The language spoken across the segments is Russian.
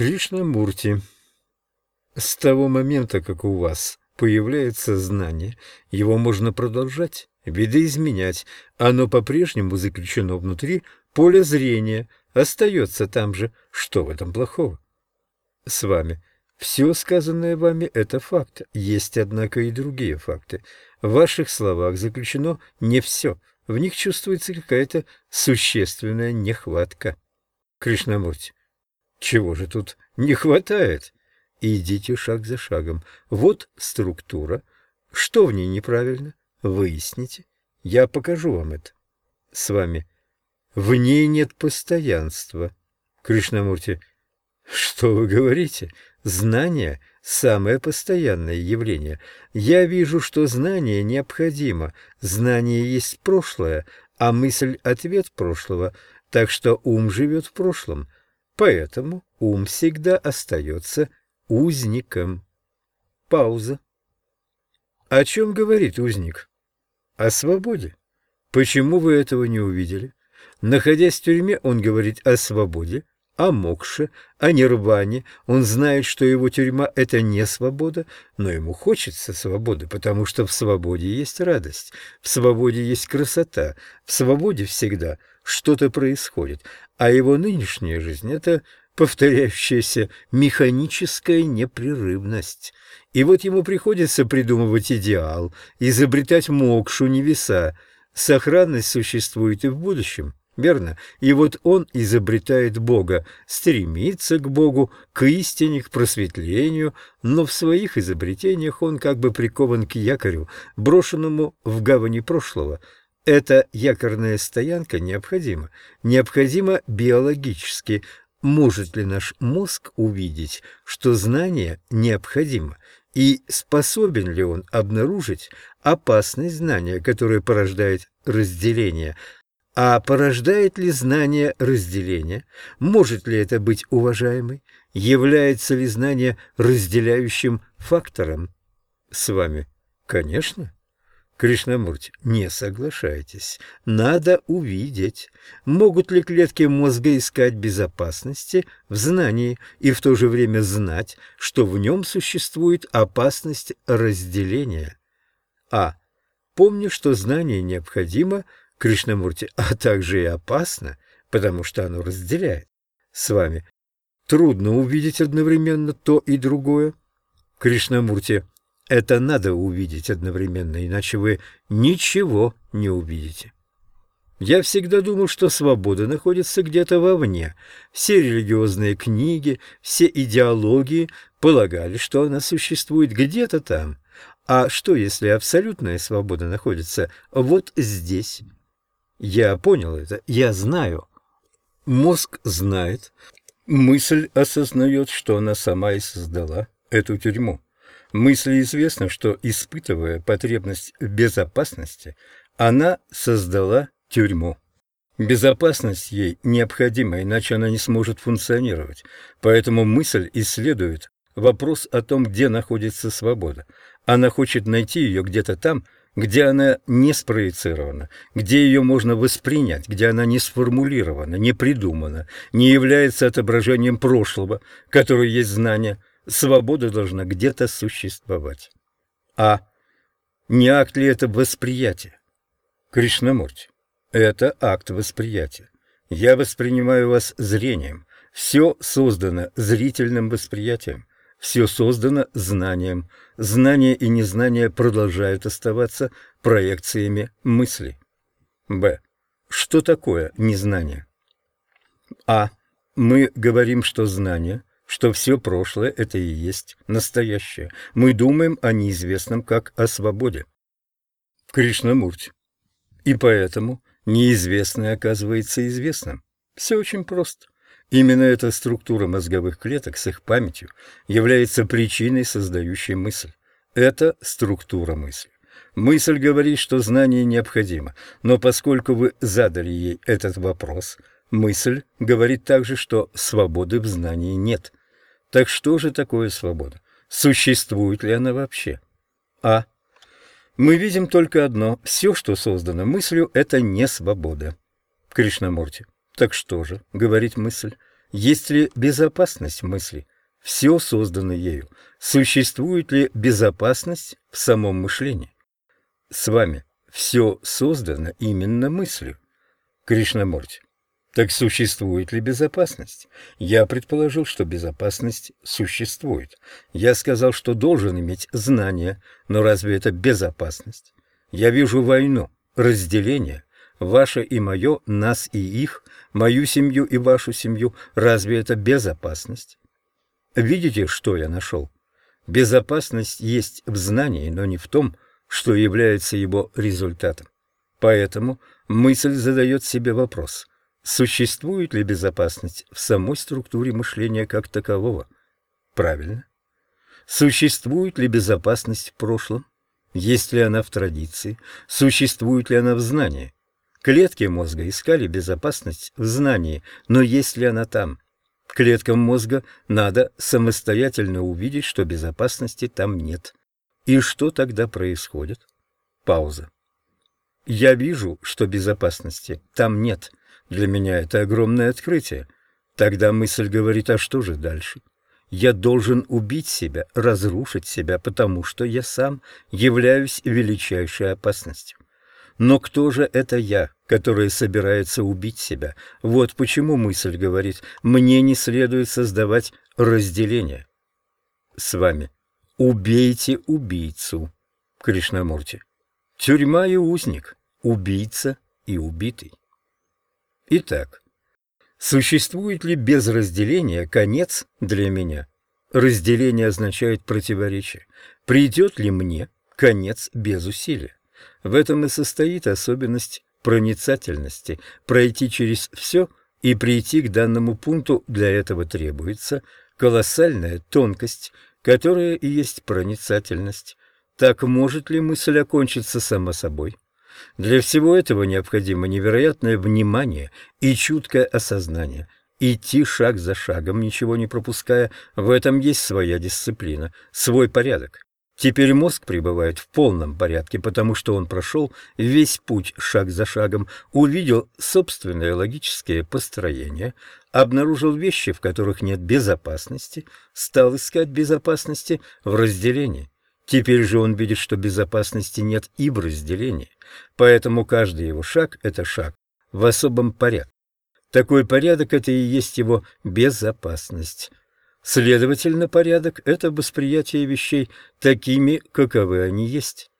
Кришнамурти, с того момента, как у вас появляется знание, его можно продолжать, видоизменять. Оно по-прежнему заключено внутри поля зрения, остается там же. Что в этом плохого? С вами. Все сказанное вами – это факт. Есть, однако, и другие факты. В ваших словах заключено не все. В них чувствуется какая-то существенная нехватка. Кришнамурти. Чего же тут не хватает? Идите шаг за шагом. Вот структура. Что в ней неправильно? Выясните. Я покажу вам это. С вами. В ней нет постоянства. Кришнамурти. Что вы говорите? Знание – самое постоянное явление. Я вижу, что знание необходимо. Знание есть прошлое, а мысль – ответ прошлого. Так что ум живет в прошлом. Поэтому ум всегда остается узником. Пауза. О чем говорит узник? О свободе. Почему вы этого не увидели? Находясь в тюрьме, он говорит о свободе, о мокше, о нирване. Он знает, что его тюрьма – это не свобода, но ему хочется свободы, потому что в свободе есть радость, в свободе есть красота, в свободе всегда что-то происходит, а его нынешняя жизнь – это повторяющаяся механическая непрерывность. И вот ему приходится придумывать идеал, изобретать мокшу небеса. Сохранность существует и в будущем, верно? И вот он изобретает Бога, стремится к Богу, к истине, к просветлению, но в своих изобретениях он как бы прикован к якорю, брошенному в гавани прошлого. Эта якорная стоянка необходима, необходима биологически, может ли наш мозг увидеть, что знание необходимо, и способен ли он обнаружить опасность знания, которое порождает разделение, а порождает ли знание разделение, может ли это быть уважаемой, является ли знание разделяющим фактором? С вами, конечно. Кришнамурти, не соглашайтесь. Надо увидеть, могут ли клетки мозга искать безопасности в знании и в то же время знать, что в нем существует опасность разделения. А. Помню, что знание необходимо, Кришнамурти, а также и опасно, потому что оно разделяет. С вами трудно увидеть одновременно то и другое. Кришнамурти, это надо увидеть одновременно, иначе вы ничего не увидите. Я всегда думал, что свобода находится где-то вовне. Все религиозные книги, все идеологии полагали, что она существует где-то там. А что, если абсолютная свобода находится вот здесь? Я понял это, я знаю. Мозг знает, мысль осознает, что она сама и создала эту тюрьму. Мысли известно, что, испытывая потребность в безопасности, она создала тюрьму. Безопасность ей необходима, иначе она не сможет функционировать. Поэтому мысль исследует вопрос о том, где находится свобода. Она хочет найти ее где-то там, где она не спроецирована, где ее можно воспринять, где она не сформулирована, не придумана, не является отображением прошлого, которое есть знание – свобода должна где-то существовать. А не акт ли это восприятие? Кришнамурти, это акт восприятия. Я воспринимаю вас зрением. Все создано зрительным восприятием. Все создано знанием. Знание и незнание продолжают оставаться проекциями мысли. Б. Что такое незнание? А. Мы говорим, что знание что все прошлое — это и есть настоящее. Мы думаем о неизвестном как о свободе. Кришнамурти. И поэтому неизвестное оказывается известным. Все очень просто. Именно эта структура мозговых клеток с их памятью является причиной, создающей мысль. Это структура мысли. Мысль говорит, что знание необходимо, но поскольку вы задали ей этот вопрос, мысль говорит также, что свободы в знании нет. Так что же такое свобода? Существует ли она вообще? А. Мы видим только одно. Все, что создано мыслью, это не свобода. Кришнамурти. Так что же, говорит мысль, Есть ли безопасность мысли? Все создано ею. Существует ли безопасность в самом мышлении? С вами все создано именно мыслью. Кришнамурти. Так существует ли безопасность? Я предположил, что безопасность существует. Я сказал, что должен иметь знания, но разве это безопасность? Я вижу войну, разделение, ваше и мое, нас и их, мою семью и вашу семью. Разве это безопасность? Видите, что я нашел? Безопасность есть в знании, но не в том, что является его результатом. Поэтому мысль задает себе вопрос – Существует ли безопасность в самой структуре мышления как такового? Правильно. Существует ли безопасность в прошлом? Есть ли она в традиции? Существует ли она в знании? Клетки мозга искали безопасность в знании, но есть ли она там? Клеткам мозга надо самостоятельно увидеть, что безопасности там нет. И что тогда происходит? Пауза. Я вижу, что безопасности там нет. Для меня это огромное открытие. Тогда мысль говорит, а что же дальше? Я должен убить себя, разрушить себя, потому что я сам являюсь величайшей опасностью. Но кто же это я, который собирается убить себя? Вот почему мысль говорит, мне не следует создавать разделение. С вами. Убейте убийцу. Кришнамурти. Тюрьма и узник, убийца и убитый. Итак, существует ли без разделения конец для меня? Разделение означает противоречие. Придет ли мне конец без усилия? В этом и состоит особенность проницательности. Пройти через все и прийти к данному пункту для этого требуется колоссальная тонкость, которая и есть проницательность. Так может ли мысль окончиться сама собой? Для всего этого необходимо невероятное внимание и чуткое осознание. Идти шаг за шагом, ничего не пропуская, в этом есть своя дисциплина, свой порядок. Теперь мозг пребывает в полном порядке, потому что он прошел весь путь шаг за шагом, увидел собственное логическое построение, обнаружил вещи, в которых нет безопасности, стал искать безопасности в разделении. Теперь же он видит, что безопасности нет и в разделении, поэтому каждый его шаг – это шаг в особом порядке. Такой порядок – это и есть его безопасность. Следовательно, порядок – это восприятие вещей такими, каковы они есть.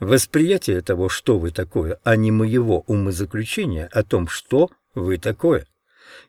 Восприятие того, что вы такое, а не моего умозаключения о том, что вы такое.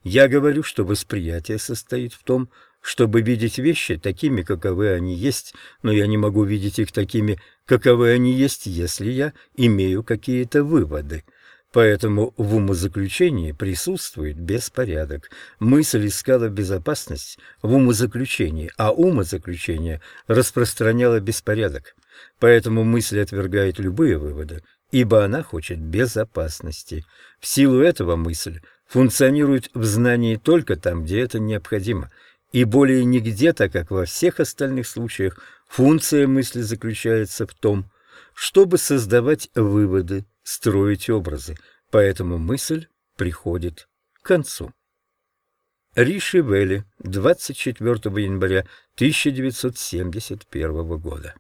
Я говорю, что восприятие состоит в том, чтобы видеть вещи такими, каковы они есть, но я не могу видеть их такими, каковы они есть, если я имею какие-то выводы. Поэтому в умозаключении присутствует беспорядок. Мысль искала безопасность в умозаключении, а умозаключение распространяло беспорядок. Поэтому мысль отвергает любые выводы, ибо она хочет безопасности. В силу этого мысль функционирует в знании только там, где это необходимо – и более нигде, так как во всех остальных случаях функция мысли заключается в том, чтобы создавать выводы, строить образы, поэтому мысль приходит к концу. Риши Вели, 24 января 1971 года